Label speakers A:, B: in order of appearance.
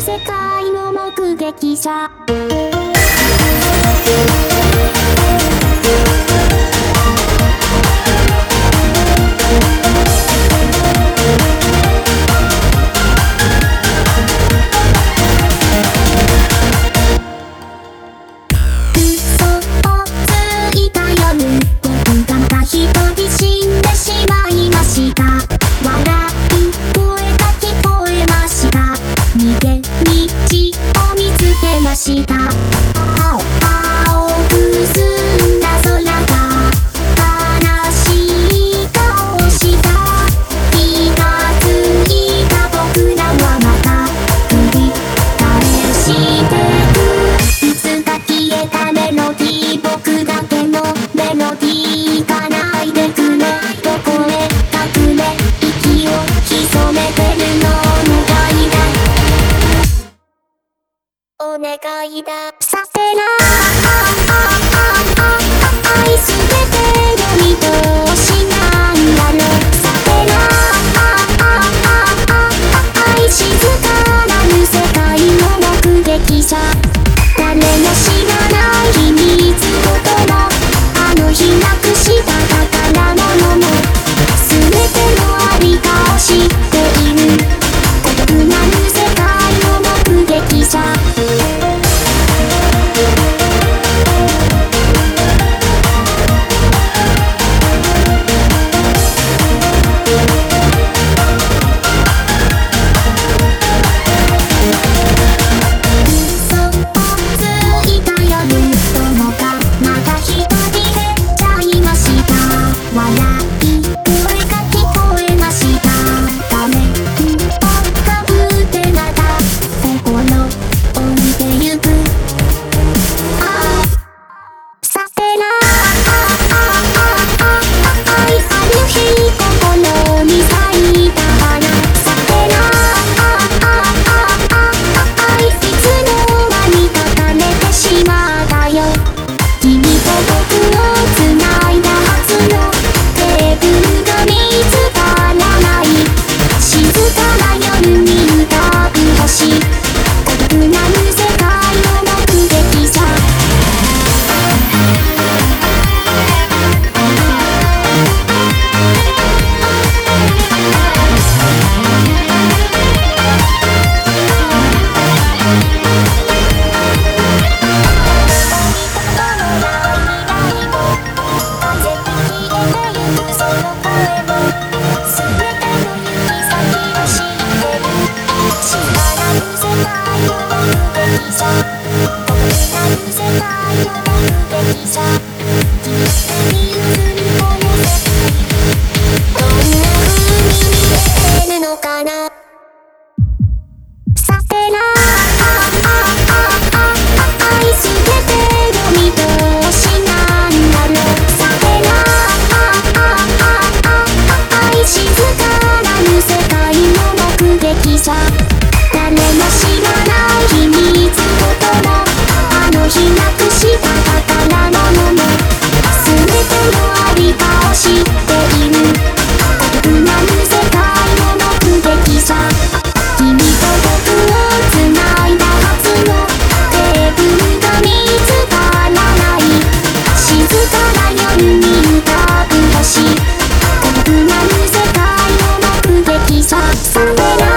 A: 世界の目撃者した。界だ。さてな愛すべての見通しなんだろさてな愛静かなる世界の目撃者誰も知らない秘密言葉あの日なくした宝物も全てのありかを知っている孤独なる世界の目撃者 Stop.